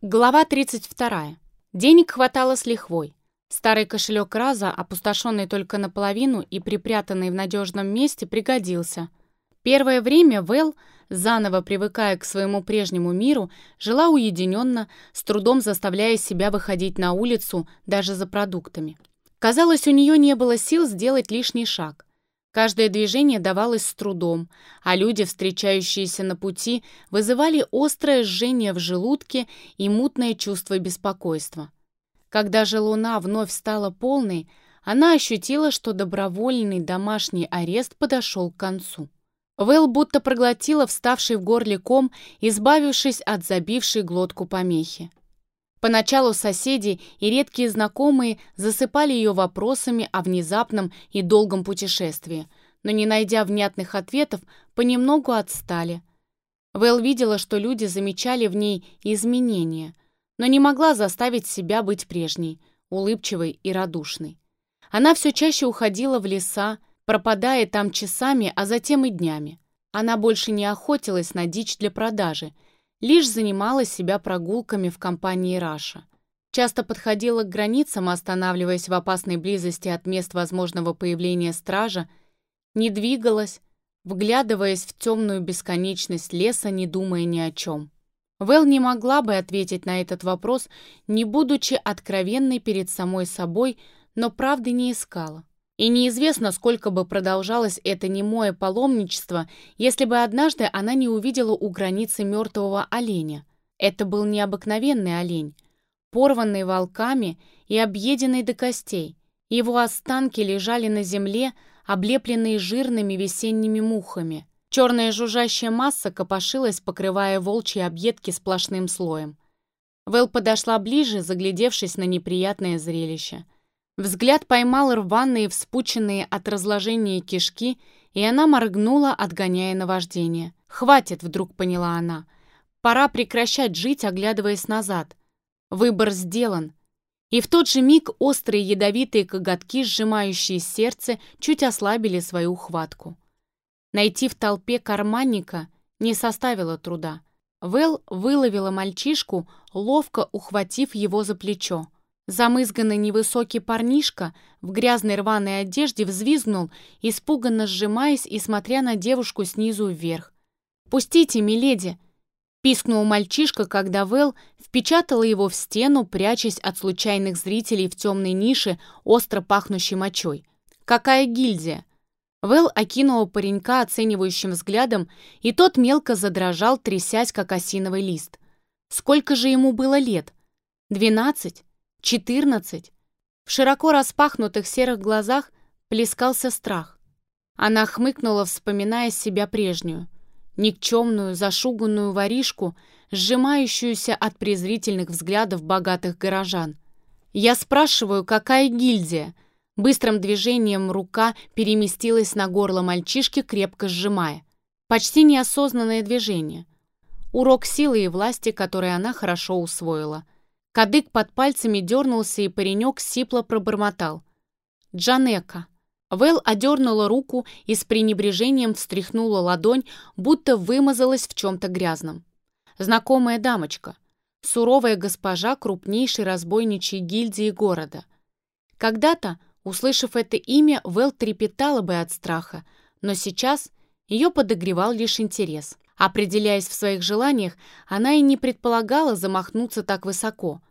Глава 32. Денег хватало с лихвой. Старый кошелек Раза, опустошенный только наполовину и припрятанный в надежном месте, пригодился. Первое время Вэл, заново привыкая к своему прежнему миру, жила уединенно, с трудом заставляя себя выходить на улицу даже за продуктами. Казалось, у нее не было сил сделать лишний шаг. Каждое движение давалось с трудом, а люди, встречающиеся на пути, вызывали острое жжение в желудке и мутное чувство беспокойства. Когда же луна вновь стала полной, она ощутила, что добровольный домашний арест подошел к концу. Вэл будто проглотила вставший в горле ком, избавившись от забившей глотку помехи. Поначалу соседи и редкие знакомые засыпали ее вопросами о внезапном и долгом путешествии, но, не найдя внятных ответов, понемногу отстали. Вэл видела, что люди замечали в ней изменения, но не могла заставить себя быть прежней, улыбчивой и радушной. Она все чаще уходила в леса, пропадая там часами, а затем и днями. Она больше не охотилась на дичь для продажи – лишь занимала себя прогулками в компании Раша. Часто подходила к границам, останавливаясь в опасной близости от мест возможного появления стража, не двигалась, вглядываясь в темную бесконечность леса, не думая ни о чем. Вэл не могла бы ответить на этот вопрос, не будучи откровенной перед самой собой, но правды не искала. И неизвестно, сколько бы продолжалось это немое паломничество, если бы однажды она не увидела у границы мертвого оленя. Это был необыкновенный олень, порванный волками и объеденный до костей. Его останки лежали на земле, облепленные жирными весенними мухами. Черная жужжащая масса копошилась, покрывая волчьи объедки сплошным слоем. Вэл подошла ближе, заглядевшись на неприятное зрелище – Взгляд поймал рваные, вспученные от разложения кишки, и она моргнула, отгоняя наваждение. «Хватит», — вдруг поняла она. «Пора прекращать жить, оглядываясь назад. Выбор сделан». И в тот же миг острые ядовитые коготки, сжимающие сердце, чуть ослабили свою хватку. Найти в толпе карманника не составило труда. Вэл выловила мальчишку, ловко ухватив его за плечо. Замызганный невысокий парнишка в грязной рваной одежде взвизгнул, испуганно сжимаясь и смотря на девушку снизу вверх. «Пустите, миледи!» — пискнул мальчишка, когда Вэл впечатала его в стену, прячась от случайных зрителей в темной нише, остро пахнущей мочой. «Какая гильдия?» Вэл окинула паренька оценивающим взглядом, и тот мелко задрожал, трясясь, как осиновый лист. Сколько же ему было лет? Двенадцать? Четырнадцать. В широко распахнутых серых глазах плескался страх. Она хмыкнула, вспоминая себя прежнюю. Никчемную, зашуганную воришку, сжимающуюся от презрительных взглядов богатых горожан. «Я спрашиваю, какая гильдия?» Быстрым движением рука переместилась на горло мальчишки, крепко сжимая. Почти неосознанное движение. Урок силы и власти, который она хорошо усвоила – Кадык под пальцами дернулся, и паренек сипло пробормотал. «Джанека». Вэл одернула руку и с пренебрежением встряхнула ладонь, будто вымазалась в чем-то грязном. Знакомая дамочка. Суровая госпожа крупнейшей разбойничьей гильдии города. Когда-то, услышав это имя, Вэл трепетала бы от страха, но сейчас ее подогревал лишь интерес. Определяясь в своих желаниях, она и не предполагала замахнуться так высоко.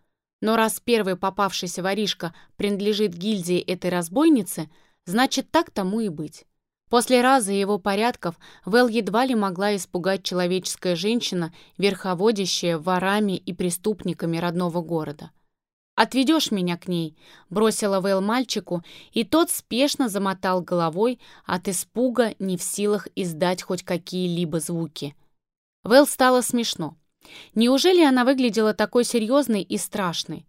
Но раз первый попавшийся воришка принадлежит гильдии этой разбойницы, значит, так тому и быть. После раза его порядков Вэл едва ли могла испугать человеческая женщина, верховодящая ворами и преступниками родного города. «Отведешь меня к ней?» — бросила Вэл мальчику, и тот спешно замотал головой от испуга, не в силах издать хоть какие-либо звуки. Вэл стало смешно. Неужели она выглядела такой серьезной и страшной?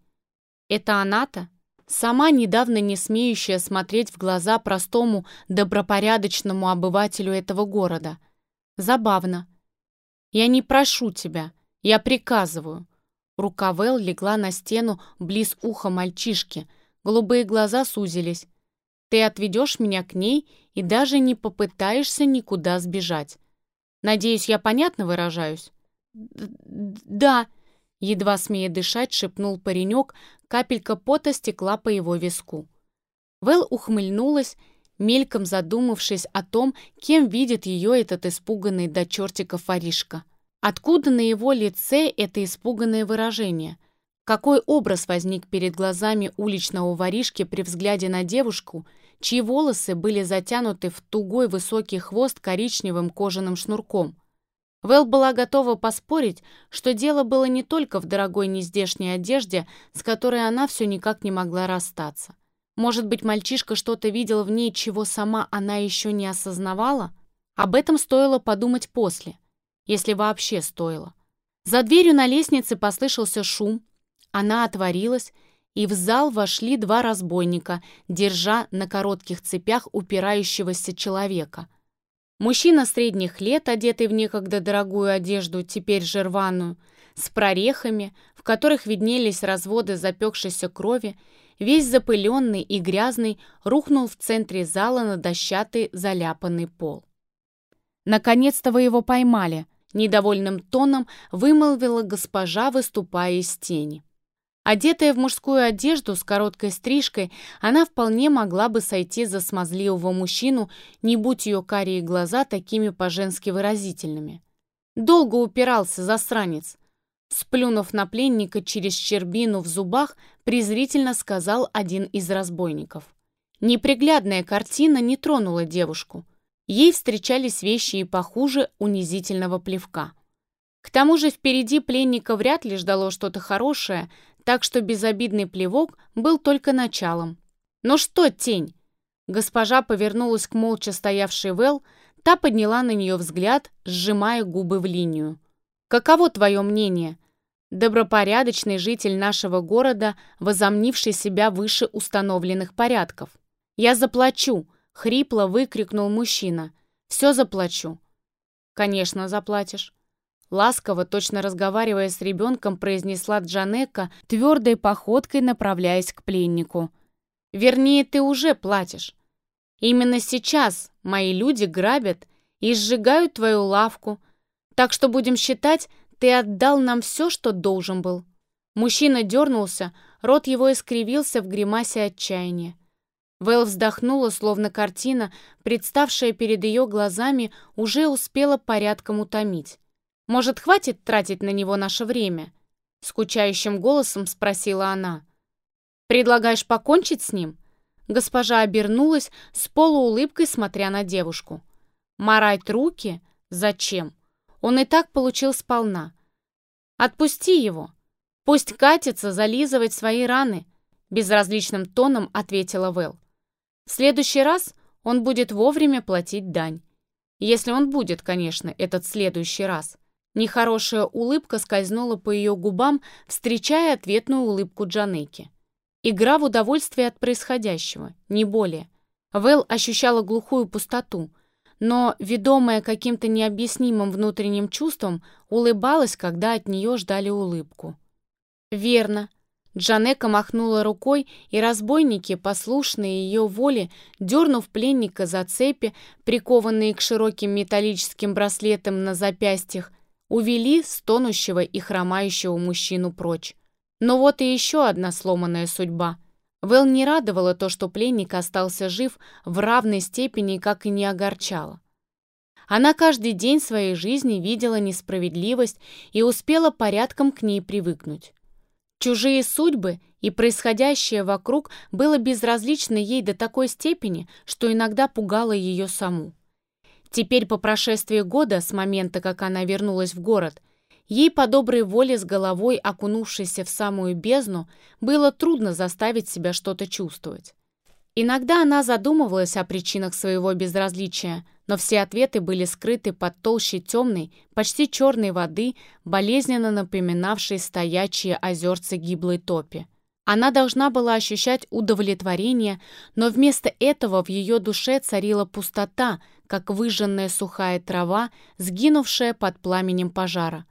Это она-то? Сама недавно не смеющая смотреть в глаза простому, добропорядочному обывателю этого города. Забавно. «Я не прошу тебя, я приказываю». Рука Вэл легла на стену близ уха мальчишки, голубые глаза сузились. «Ты отведешь меня к ней и даже не попытаешься никуда сбежать. Надеюсь, я понятно выражаюсь?» «Да», Едва смея дышать, шепнул паренек, капелька пота стекла по его виску. Вэл ухмыльнулась, мельком задумавшись о том, кем видит ее этот испуганный до чертиков воришка. Откуда на его лице это испуганное выражение? Какой образ возник перед глазами уличного воришки при взгляде на девушку, чьи волосы были затянуты в тугой высокий хвост коричневым кожаным шнурком? Вэл была готова поспорить, что дело было не только в дорогой нездешней одежде, с которой она все никак не могла расстаться. Может быть, мальчишка что-то видел в ней, чего сама она еще не осознавала? Об этом стоило подумать после – если вообще стоило. За дверью на лестнице послышался шум, она отворилась, и в зал вошли два разбойника, держа на коротких цепях упирающегося человека. Мужчина средних лет, одетый в некогда дорогую одежду, теперь же рваную, с прорехами, в которых виднелись разводы запекшейся крови, весь запыленный и грязный, рухнул в центре зала на дощатый заляпанный пол. «Наконец-то вы его поймали!» Недовольным тоном вымолвила госпожа, выступая из тени. Одетая в мужскую одежду с короткой стрижкой, она вполне могла бы сойти за смазливого мужчину, не будь ее карие глаза такими по-женски выразительными. Долго упирался засранец. Сплюнув на пленника через щербину в зубах, презрительно сказал один из разбойников. Неприглядная картина не тронула девушку. Ей встречались вещи и похуже унизительного плевка. К тому же впереди пленника вряд ли ждало что-то хорошее, так что безобидный плевок был только началом. «Ну что, тень?» Госпожа повернулась к молча стоявшей Вэл, та подняла на нее взгляд, сжимая губы в линию. «Каково твое мнение?» Добропорядочный житель нашего города, возомнивший себя выше установленных порядков. «Я заплачу!» Хрипло выкрикнул мужчина. «Все заплачу». «Конечно, заплатишь». Ласково, точно разговаривая с ребенком, произнесла Джанека, твердой походкой направляясь к пленнику. «Вернее, ты уже платишь. Именно сейчас мои люди грабят и сжигают твою лавку, так что будем считать, ты отдал нам все, что должен был». Мужчина дернулся, рот его искривился в гримасе отчаяния. Вэл вздохнула, словно картина, представшая перед ее глазами, уже успела порядком утомить. «Может, хватит тратить на него наше время?» Скучающим голосом спросила она. «Предлагаешь покончить с ним?» Госпожа обернулась с полуулыбкой, смотря на девушку. «Марать руки? Зачем? Он и так получил сполна. Отпусти его. Пусть катится зализывать свои раны», безразличным тоном ответила Вэл. В следующий раз он будет вовремя платить дань. Если он будет, конечно, этот следующий раз. Нехорошая улыбка скользнула по ее губам, встречая ответную улыбку Джанеки. Игра в удовольствие от происходящего, не более. Вэл ощущала глухую пустоту, но, ведомая каким-то необъяснимым внутренним чувством, улыбалась, когда от нее ждали улыбку. «Верно», Джанека махнула рукой, и разбойники, послушные ее воле, дернув пленника за цепи, прикованные к широким металлическим браслетам на запястьях, увели стонущего и хромающего мужчину прочь. Но вот и еще одна сломанная судьба. Вэл не радовало то, что пленник остался жив в равной степени, как и не огорчало. Она каждый день своей жизни видела несправедливость и успела порядком к ней привыкнуть. Чужие судьбы и происходящее вокруг было безразлично ей до такой степени, что иногда пугало ее саму. Теперь, по прошествии года, с момента, как она вернулась в город, ей по доброй воле с головой, окунувшейся в самую бездну, было трудно заставить себя что-то чувствовать. Иногда она задумывалась о причинах своего безразличия, но все ответы были скрыты под толщей темной, почти черной воды, болезненно напоминавшей стоячие озерцы гиблой топи. Она должна была ощущать удовлетворение, но вместо этого в ее душе царила пустота, как выжженная сухая трава, сгинувшая под пламенем пожара.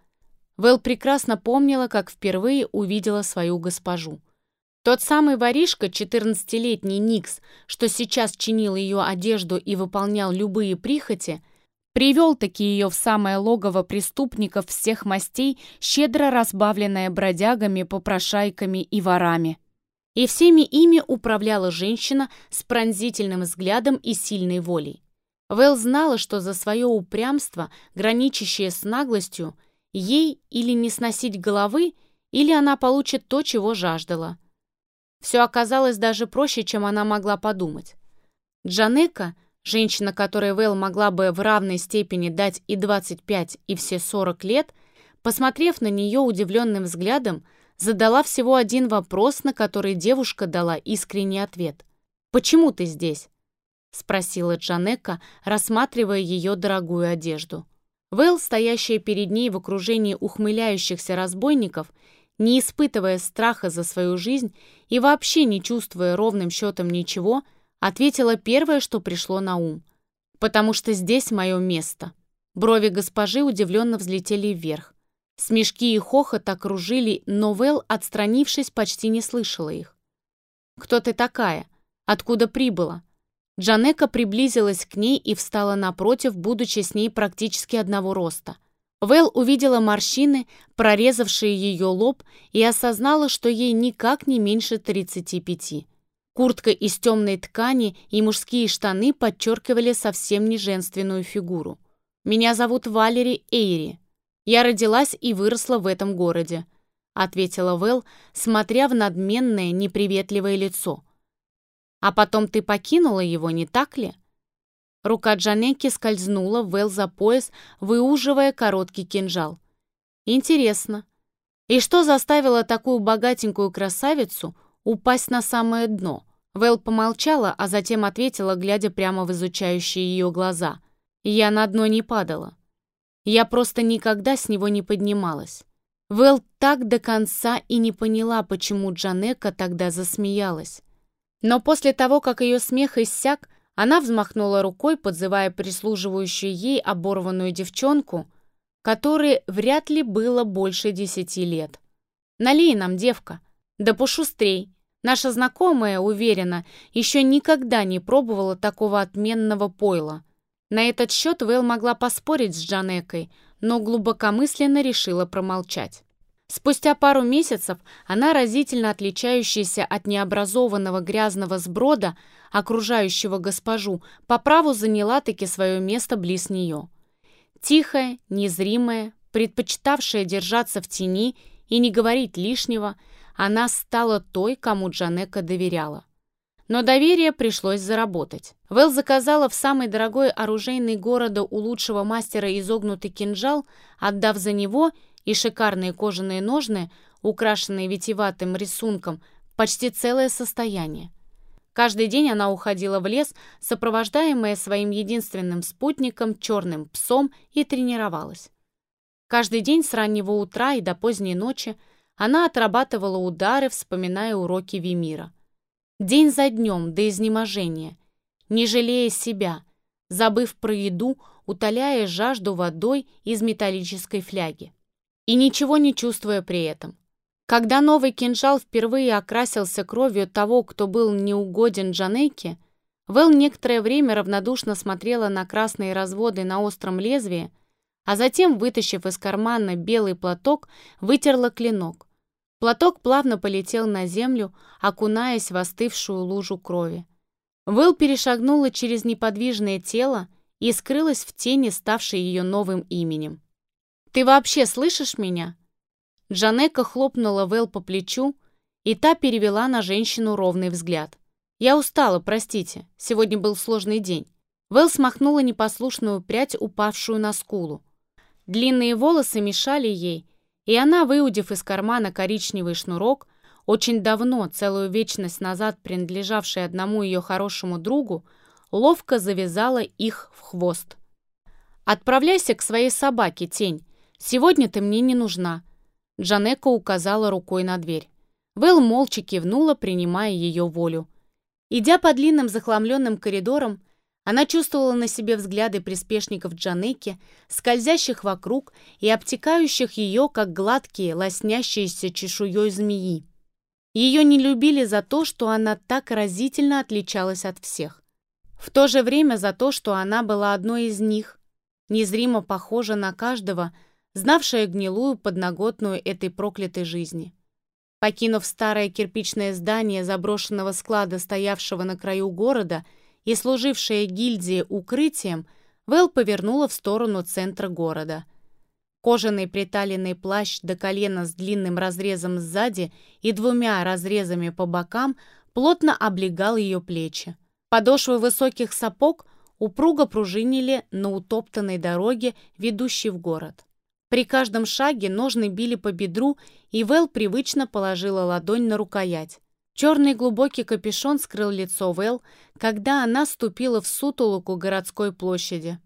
Вэл прекрасно помнила, как впервые увидела свою госпожу. Тот самый воришка, 14-летний Никс, что сейчас чинил ее одежду и выполнял любые прихоти, Привел-таки ее в самое логово преступников всех мастей, щедро разбавленное бродягами, попрошайками и ворами. И всеми ими управляла женщина с пронзительным взглядом и сильной волей. Вэл знала, что за свое упрямство, граничащее с наглостью, ей или не сносить головы, или она получит то, чего жаждала. Все оказалось даже проще, чем она могла подумать. Джанека, женщина, которой Вэл могла бы в равной степени дать и 25, и все 40 лет, посмотрев на нее удивленным взглядом, задала всего один вопрос, на который девушка дала искренний ответ. «Почему ты здесь?» — спросила Джанека, рассматривая ее дорогую одежду. Вэл, стоящая перед ней в окружении ухмыляющихся разбойников, не испытывая страха за свою жизнь и вообще не чувствуя ровным счетом ничего, ответила первое, что пришло на ум. «Потому что здесь мое место». Брови госпожи удивленно взлетели вверх. Смешки и хохот окружили, но Вэл, отстранившись, почти не слышала их. «Кто ты такая? Откуда прибыла?» Джанека приблизилась к ней и встала напротив, будучи с ней практически одного роста. Вэл увидела морщины, прорезавшие ее лоб, и осознала, что ей никак не меньше 35. Куртка из темной ткани и мужские штаны подчеркивали совсем не женственную фигуру. «Меня зовут Валери Эйри. Я родилась и выросла в этом городе», ответила Вэл, смотря в надменное, неприветливое лицо – а потом ты покинула его, не так ли?» Рука Джанеки скользнула в Вэл за пояс, выуживая короткий кинжал. «Интересно. И что заставило такую богатенькую красавицу упасть на самое дно?» Вэл помолчала, а затем ответила, глядя прямо в изучающие ее глаза. «Я на дно не падала. Я просто никогда с него не поднималась». Вэл так до конца и не поняла, почему Джанека тогда засмеялась. Но после того, как ее смех иссяк, она взмахнула рукой, подзывая прислуживающую ей оборванную девчонку, которой вряд ли было больше десяти лет. «Налей нам, девка!» «Да пошустрей!» Наша знакомая, уверена, еще никогда не пробовала такого отменного пойла. На этот счет Вэл могла поспорить с Джанекой, но глубокомысленно решила промолчать. Спустя пару месяцев она, разительно отличающаяся от необразованного грязного сброда, окружающего госпожу, по праву заняла таки свое место близ нее. Тихая, незримая, предпочитавшая держаться в тени и не говорить лишнего, она стала той, кому Джанека доверяла. Но доверие пришлось заработать. Вэл заказала в самый дорогой оружейный города у лучшего мастера изогнутый кинжал, отдав за него – и шикарные кожаные ножны, украшенные витиеватым рисунком, почти целое состояние. Каждый день она уходила в лес, сопровождаемая своим единственным спутником, черным псом, и тренировалась. Каждый день с раннего утра и до поздней ночи она отрабатывала удары, вспоминая уроки Вимира. День за днем, до изнеможения, не жалея себя, забыв про еду, утоляя жажду водой из металлической фляги и ничего не чувствуя при этом. Когда новый кинжал впервые окрасился кровью того, кто был неугоден Джанеке, Вэл некоторое время равнодушно смотрела на красные разводы на остром лезвии, а затем, вытащив из кармана белый платок, вытерла клинок. Платок плавно полетел на землю, окунаясь в остывшую лужу крови. Вэл перешагнула через неподвижное тело и скрылась в тени, ставшей ее новым именем. «Ты вообще слышишь меня?» Джанека хлопнула Вэл по плечу, и та перевела на женщину ровный взгляд. «Я устала, простите. Сегодня был сложный день». Вэл смахнула непослушную прядь, упавшую на скулу. Длинные волосы мешали ей, и она, выудив из кармана коричневый шнурок, очень давно, целую вечность назад принадлежавший одному ее хорошему другу, ловко завязала их в хвост. «Отправляйся к своей собаке, тень. «Сегодня ты мне не нужна», — Джанека указала рукой на дверь. Вэл молча кивнула, принимая ее волю. Идя по длинным захламленным коридорам, она чувствовала на себе взгляды приспешников Джанеки, скользящих вокруг и обтекающих ее, как гладкие, лоснящиеся чешуей змеи. Ее не любили за то, что она так разительно отличалась от всех. В то же время за то, что она была одной из них, незримо похожа на каждого, знавшая гнилую подноготную этой проклятой жизни. Покинув старое кирпичное здание заброшенного склада, стоявшего на краю города и служившее гильдии укрытием, Вэл повернула в сторону центра города. Кожаный приталенный плащ до колена с длинным разрезом сзади и двумя разрезами по бокам плотно облегал ее плечи. Подошвы высоких сапог упруго пружинили на утоптанной дороге, ведущей в город. При каждом шаге ножны били по бедру, и Вэл привычно положила ладонь на рукоять. Черный глубокий капюшон скрыл лицо Вэл, когда она ступила в сутолоку городской площади.